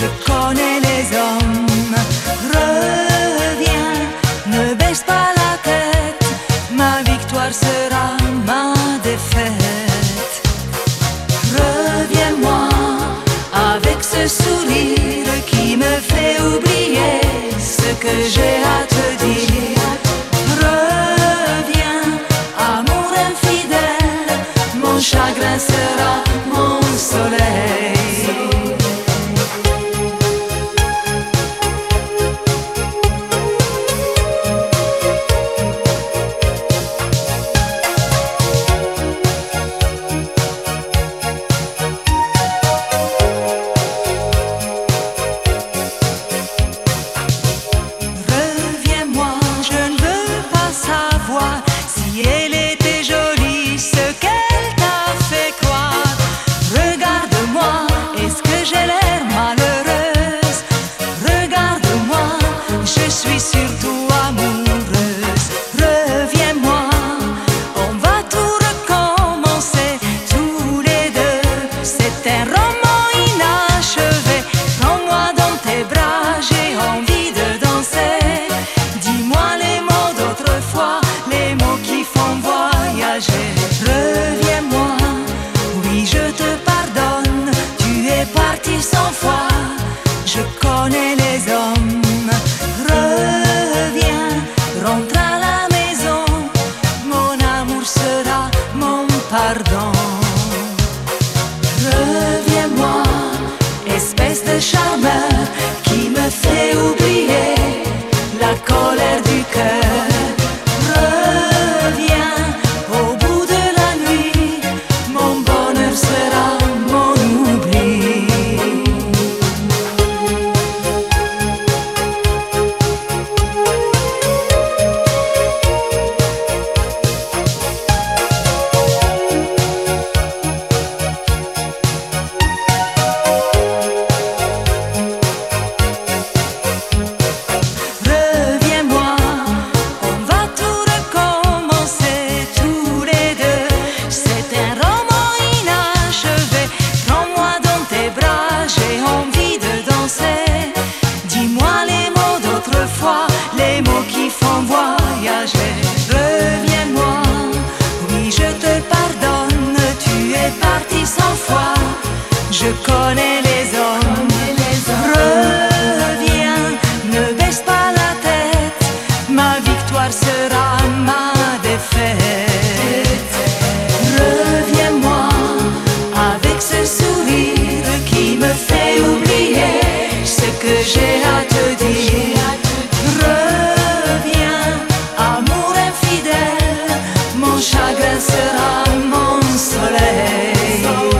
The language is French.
je connais les hommes. Reviens, ne baisse pas la tête, ma victoire sera ma défaite. Reviens-moi avec ce sourire qui me fait oublier ce que j'ai à toi. Font voyager. Reviens-moi, oui, je te pardonne. Tu es parti sans foi, je connais les hommes. Reviens, rentre à la maison. Mon amour sera mon pardon. Reviens-moi, espèce de charmeur qui me fait oublier la colère du cœur. que j'ai à te dire. Reviens, amour infidèle, mon chagrin sera mon soleil.